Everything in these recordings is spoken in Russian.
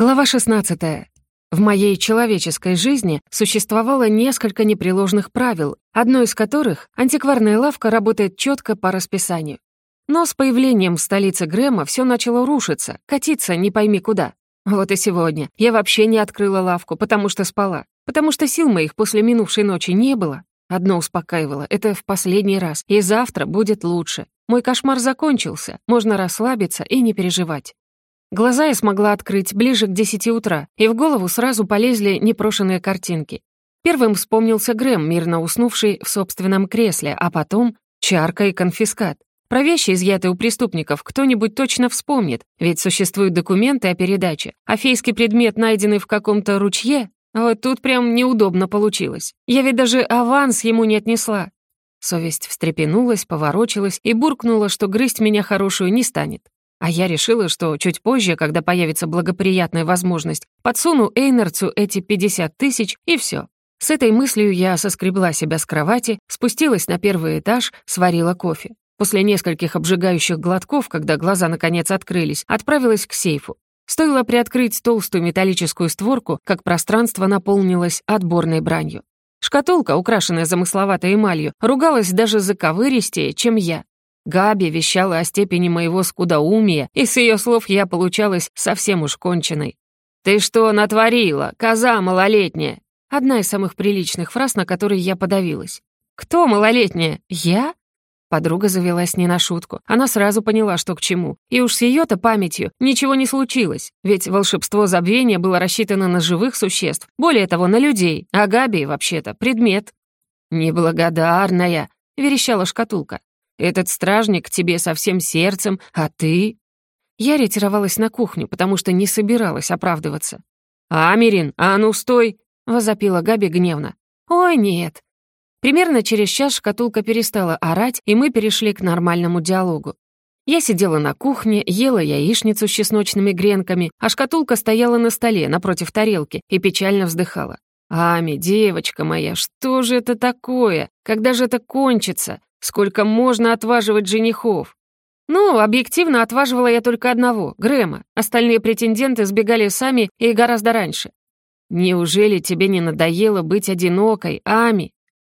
Глава 16. В моей человеческой жизни существовало несколько непреложных правил, одно из которых — антикварная лавка работает четко по расписанию. Но с появлением в столице Грэма все начало рушиться, катиться не пойми куда. Вот и сегодня я вообще не открыла лавку, потому что спала, потому что сил моих после минувшей ночи не было. Одно успокаивало — это в последний раз, и завтра будет лучше. Мой кошмар закончился, можно расслабиться и не переживать. Глаза я смогла открыть ближе к десяти утра, и в голову сразу полезли непрошенные картинки. Первым вспомнился Грэм, мирно уснувший в собственном кресле, а потом чарка и конфискат. Про вещи, изъятые у преступников, кто-нибудь точно вспомнит, ведь существуют документы о передаче, а фейский предмет, найденный в каком-то ручье, вот тут прям неудобно получилось. Я ведь даже аванс ему не отнесла. Совесть встрепенулась, поворочилась и буркнула, что грызть меня хорошую не станет. А я решила, что чуть позже, когда появится благоприятная возможность, подсуну Эйнерцу эти 50 тысяч и все. С этой мыслью я соскребла себя с кровати, спустилась на первый этаж, сварила кофе. После нескольких обжигающих глотков, когда глаза наконец открылись, отправилась к сейфу. Стоило приоткрыть толстую металлическую створку, как пространство наполнилось отборной бранью. Шкатулка, украшенная замысловатой эмалью, ругалась даже заковыристее, чем я. Габи вещала о степени моего скудоумия, и с ее слов я получалась совсем уж конченой. «Ты что натворила, коза малолетняя?» Одна из самых приличных фраз, на которые я подавилась. «Кто малолетняя? Я?» Подруга завелась не на шутку. Она сразу поняла, что к чему. И уж с ее-то памятью ничего не случилось. Ведь волшебство забвения было рассчитано на живых существ, более того, на людей. А Габи, вообще-то, предмет. «Неблагодарная», — верещала шкатулка. Этот стражник к тебе со всем сердцем, а ты...» Я ретировалась на кухню, потому что не собиралась оправдываться. «Америн, а ну стой!» — возопила Габи гневно. «Ой, нет!» Примерно через час шкатулка перестала орать, и мы перешли к нормальному диалогу. Я сидела на кухне, ела яичницу с чесночными гренками, а шкатулка стояла на столе напротив тарелки и печально вздыхала. «Ами, девочка моя, что же это такое? Когда же это кончится? Сколько можно отваживать женихов? Ну, объективно отваживала я только одного, Грэма. Остальные претенденты сбегали сами и гораздо раньше. Неужели тебе не надоело быть одинокой, Ами?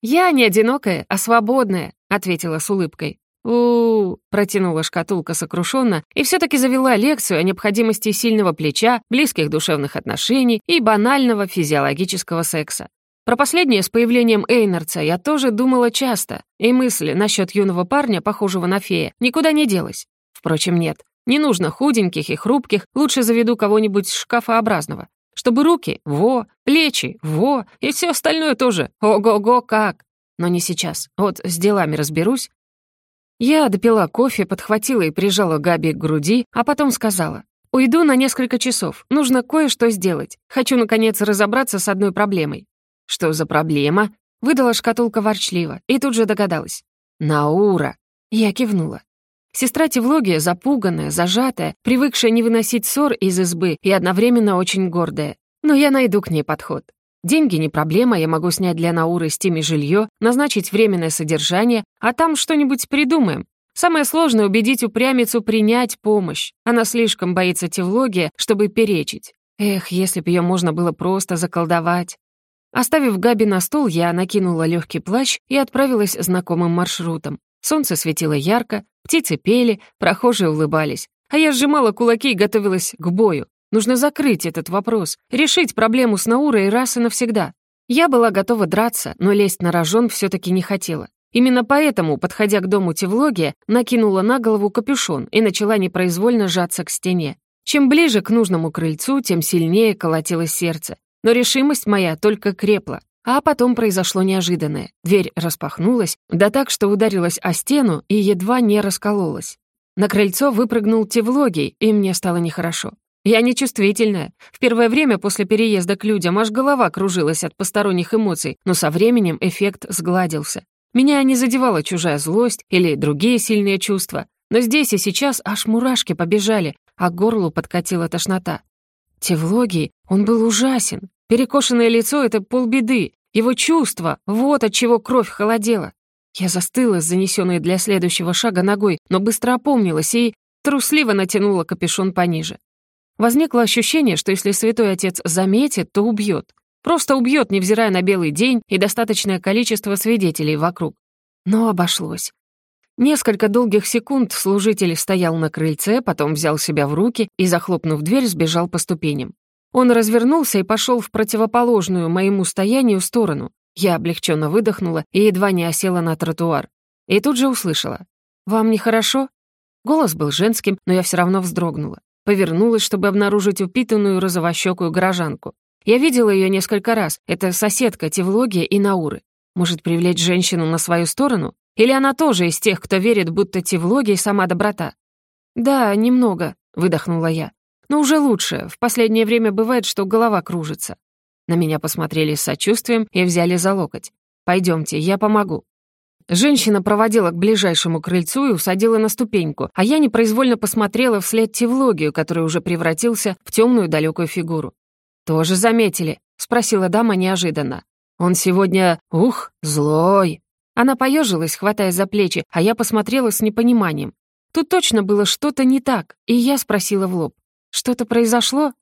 Я не одинокая, а свободная, ответила с улыбкой. У, -у, протянула шкатулка сокрушенно и все-таки завела лекцию о необходимости сильного плеча, близких душевных отношений и банального физиологического секса. Про последнее с появлением Эйнарца я тоже думала часто, и мысли насчет юного парня, похожего на фея, никуда не делась. Впрочем, нет. Не нужно худеньких и хрупких, лучше заведу кого-нибудь шкафообразного. Чтобы руки — во, плечи — во, и все остальное тоже. Ого-го, как! Но не сейчас. Вот с делами разберусь. Я допила кофе, подхватила и прижала Габи к груди, а потом сказала. «Уйду на несколько часов. Нужно кое-что сделать. Хочу, наконец, разобраться с одной проблемой. «Что за проблема?» — выдала шкатулка ворчливо и тут же догадалась. «Наура!» — я кивнула. Сестра Тевлогия, запуганная, зажатая, привыкшая не выносить ссор из избы и одновременно очень гордая. Но я найду к ней подход. Деньги не проблема, я могу снять для Науры с теми жилье, назначить временное содержание, а там что-нибудь придумаем. Самое сложное — убедить упрямицу принять помощь. Она слишком боится Тевлогия, чтобы перечить. Эх, если бы ее можно было просто заколдовать. Оставив Габи на стол, я накинула легкий плащ и отправилась знакомым маршрутом. Солнце светило ярко, птицы пели, прохожие улыбались. А я сжимала кулаки и готовилась к бою. Нужно закрыть этот вопрос, решить проблему с Наурой раз и навсегда. Я была готова драться, но лезть на рожон все таки не хотела. Именно поэтому, подходя к дому Тевлогия, накинула на голову капюшон и начала непроизвольно сжаться к стене. Чем ближе к нужному крыльцу, тем сильнее колотилось сердце. Но решимость моя только крепла. А потом произошло неожиданное. Дверь распахнулась, да так, что ударилась о стену и едва не раскололась. На крыльцо выпрыгнул Тевлогий, и мне стало нехорошо. Я нечувствительная. В первое время после переезда к людям аж голова кружилась от посторонних эмоций, но со временем эффект сгладился. Меня не задевала чужая злость или другие сильные чувства, но здесь и сейчас аж мурашки побежали, а к горлу подкатила тошнота. Тевлогий, он был ужасен. Перекошенное лицо — это полбеды. Его чувства — вот от чего кровь холодела. Я застыла с занесенной для следующего шага ногой, но быстро опомнилась и трусливо натянула капюшон пониже. Возникло ощущение, что если святой отец заметит, то убьет. Просто убьет, невзирая на белый день и достаточное количество свидетелей вокруг. Но обошлось. Несколько долгих секунд служитель стоял на крыльце, потом взял себя в руки и, захлопнув дверь, сбежал по ступеням. Он развернулся и пошел в противоположную моему стоянию сторону. Я облегченно выдохнула и едва не осела на тротуар. И тут же услышала. «Вам нехорошо?» Голос был женским, но я все равно вздрогнула. Повернулась, чтобы обнаружить упитанную розовощекую горожанку. Я видела ее несколько раз. Это соседка Тевлогия и Науры. Может, привлечь женщину на свою сторону? Или она тоже из тех, кто верит, будто Тевлогия сама доброта? «Да, немного», — выдохнула я. «Но уже лучше. В последнее время бывает, что голова кружится». На меня посмотрели с сочувствием и взяли за локоть. «Пойдемте, я помогу». Женщина проводила к ближайшему крыльцу и усадила на ступеньку, а я непроизвольно посмотрела вслед Тевлогию, который уже превратился в темную далекую фигуру. «Тоже заметили?» — спросила дама неожиданно. «Он сегодня, ух, злой!» Она поежилась, хватая за плечи, а я посмотрела с непониманием. Тут точно было что-то не так, и я спросила в лоб. «Что-то произошло?»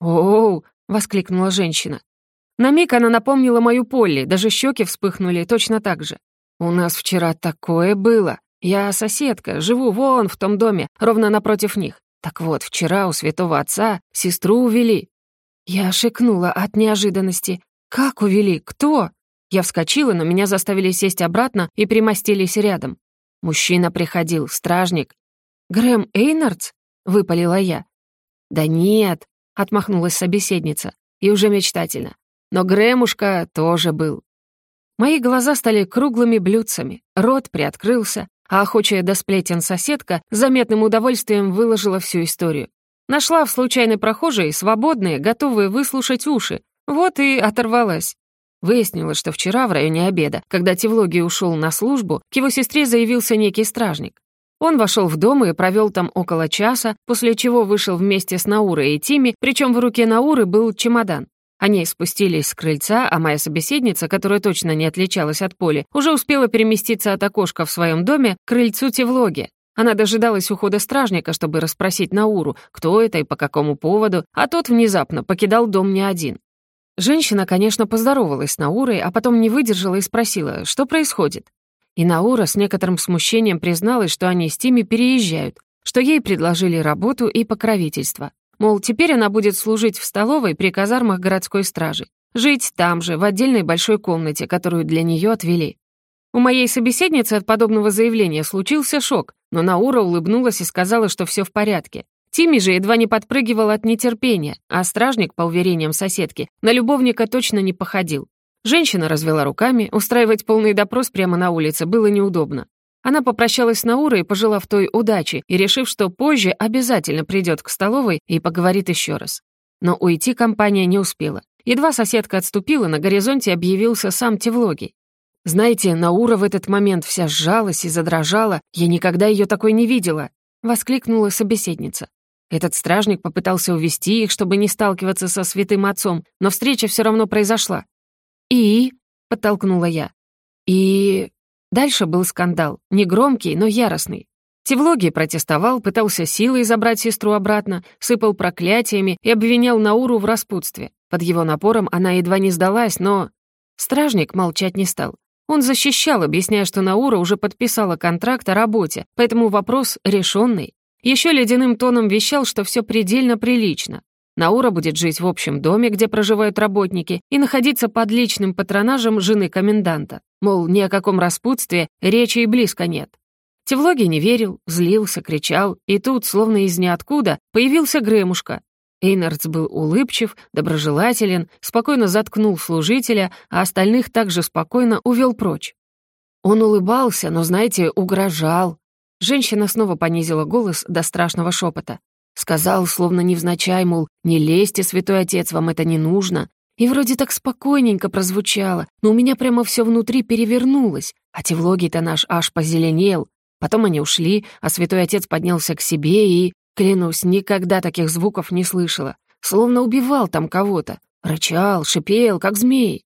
«Оу!» — воскликнула женщина. На миг она напомнила мою Полли, даже щеки вспыхнули точно так же. «У нас вчера такое было. Я соседка, живу вон в том доме, ровно напротив них. Так вот, вчера у святого отца сестру увели». Я шикнула от неожиданности. «Как увели? Кто?» Я вскочила, но меня заставили сесть обратно и примостились рядом. Мужчина приходил, стражник. «Грэм Эйнардс?» — выпалила я. «Да нет», — отмахнулась собеседница, и уже мечтательно. «Но Грэмушка тоже был». Мои глаза стали круглыми блюдцами, рот приоткрылся, а охочая до сплетен соседка заметным удовольствием выложила всю историю. Нашла в случайной прохожей свободные, готовые выслушать уши. Вот и оторвалась. Выяснилось, что вчера в районе обеда, когда Тевлоги ушел на службу, к его сестре заявился некий стражник. Он вошел в дом и провел там около часа, после чего вышел вместе с Наурой и Тими, причем в руке Науры был чемодан. Они спустились с крыльца, а моя собеседница, которая точно не отличалась от Поли, уже успела переместиться от окошка в своем доме к крыльцу Тевлоги. Она дожидалась ухода стражника, чтобы расспросить Науру, кто это и по какому поводу, а тот внезапно покидал дом не один. Женщина, конечно, поздоровалась с Наурой, а потом не выдержала и спросила, что происходит. И Наура с некоторым смущением призналась, что они с Тими переезжают, что ей предложили работу и покровительство. Мол, теперь она будет служить в столовой при казармах городской стражи. Жить там же, в отдельной большой комнате, которую для нее отвели. У моей собеседницы от подобного заявления случился шок, но Наура улыбнулась и сказала, что все в порядке. Тимми же едва не подпрыгивал от нетерпения, а стражник, по уверениям соседки, на любовника точно не походил. Женщина развела руками, устраивать полный допрос прямо на улице было неудобно. Она попрощалась с Наурой, пожелав той удачи и решив, что позже обязательно придет к столовой и поговорит еще раз. Но уйти компания не успела. Едва соседка отступила, на горизонте объявился сам Тевлогий. «Знаете, Наура в этот момент вся сжалась и задрожала. Я никогда ее такой не видела», — воскликнула собеседница. Этот стражник попытался увести их, чтобы не сталкиваться со святым отцом, но встреча все равно произошла. «И?» — подтолкнула я. «И...» Дальше был скандал, негромкий, но яростный. Тевлоги протестовал, пытался силой забрать сестру обратно, сыпал проклятиями и обвинял Науру в распутстве. Под его напором она едва не сдалась, но... Стражник молчать не стал. Он защищал, объясняя, что Наура уже подписала контракт о работе, поэтому вопрос решенный. Еще ледяным тоном вещал, что все предельно прилично. Наура будет жить в общем доме, где проживают работники, и находиться под личным патронажем жены коменданта. Мол, ни о каком распутстве речи и близко нет. Тевлоги не верил, злился, кричал, и тут, словно из ниоткуда, появился Гремушка. Эйнардс был улыбчив, доброжелателен, спокойно заткнул служителя, а остальных также спокойно увел прочь. Он улыбался, но, знаете, угрожал, Женщина снова понизила голос до страшного шепота. Сказал, словно невзначай, мол, «Не лезьте, святой отец, вам это не нужно». И вроде так спокойненько прозвучало, но у меня прямо все внутри перевернулось, а тевлогий-то наш аж позеленел. Потом они ушли, а святой отец поднялся к себе и... Клянусь, никогда таких звуков не слышала. Словно убивал там кого-то. Рычал, шипел, как змей.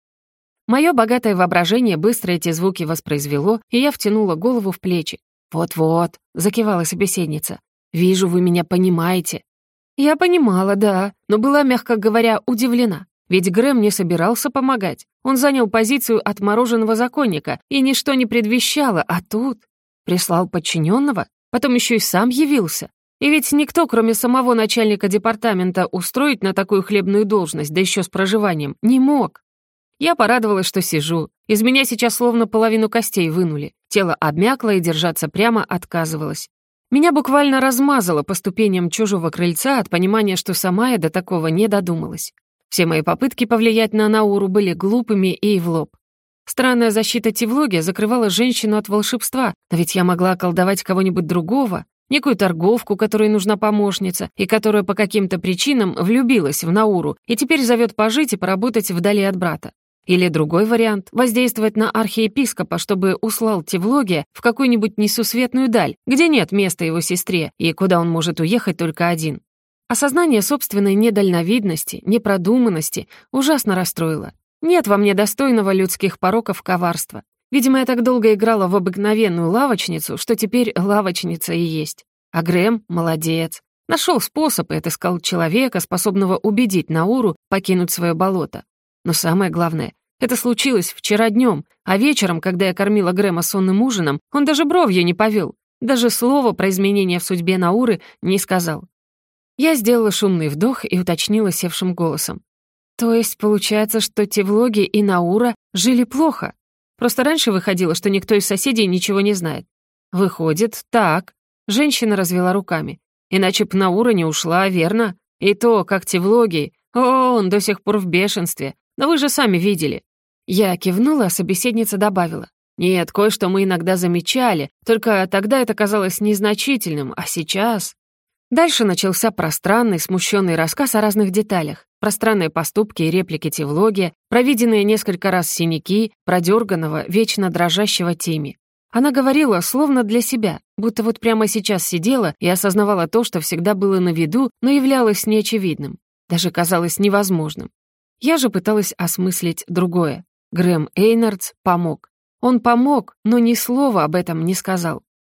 Мое богатое воображение быстро эти звуки воспроизвело, и я втянула голову в плечи. «Вот-вот», — закивала собеседница. «Вижу, вы меня понимаете». Я понимала, да, но была, мягко говоря, удивлена. Ведь Грэм не собирался помогать. Он занял позицию отмороженного законника, и ничто не предвещало, а тут... Прислал подчиненного, потом еще и сам явился. И ведь никто, кроме самого начальника департамента, устроить на такую хлебную должность, да еще с проживанием, не мог. Я порадовалась, что сижу. Из меня сейчас словно половину костей вынули. Тело обмякло и держаться прямо отказывалось. Меня буквально размазало по ступеням чужого крыльца от понимания, что сама я до такого не додумалась. Все мои попытки повлиять на Науру были глупыми и в лоб. Странная защита Тевлоги закрывала женщину от волшебства, но ведь я могла колдовать кого-нибудь другого, некую торговку, которой нужна помощница, и которая по каким-то причинам влюбилась в Науру и теперь зовет пожить и поработать вдали от брата. Или другой вариант — воздействовать на архиепископа, чтобы услал Тевлогия в какую-нибудь несусветную даль, где нет места его сестре и куда он может уехать только один. Осознание собственной недальновидности, непродуманности ужасно расстроило. Нет во мне достойного людских пороков коварства. Видимо, я так долго играла в обыкновенную лавочницу, что теперь лавочница и есть. А Грэм молодец. Нашел способ и отыскал человека, способного убедить Науру покинуть свое болото. Но самое главное, это случилось вчера днем, а вечером, когда я кормила Грэма сонным ужином, он даже бровью не повел, даже слова про изменения в судьбе Науры не сказал. Я сделала шумный вдох и уточнила севшим голосом. То есть получается, что те влоги и Наура жили плохо? Просто раньше выходило, что никто из соседей ничего не знает. Выходит, так. Женщина развела руками. Иначе б Наура не ушла, верно? И то, как те влоги... О, он до сих пор в бешенстве. Но вы же сами видели». Я кивнула, а собеседница добавила. «Нет, кое-что мы иногда замечали, только тогда это казалось незначительным, а сейчас...» Дальше начался пространный, смущенный рассказ о разных деталях. пространные поступки и реплики Тевлоги, провиденные несколько раз синяки, продерганного, вечно дрожащего Тими. Она говорила словно для себя, будто вот прямо сейчас сидела и осознавала то, что всегда было на виду, но являлось неочевидным. Даже казалось невозможным. Я же пыталась осмыслить другое. Грэм Эйнардс помог. Он помог, но ни слова об этом не сказал.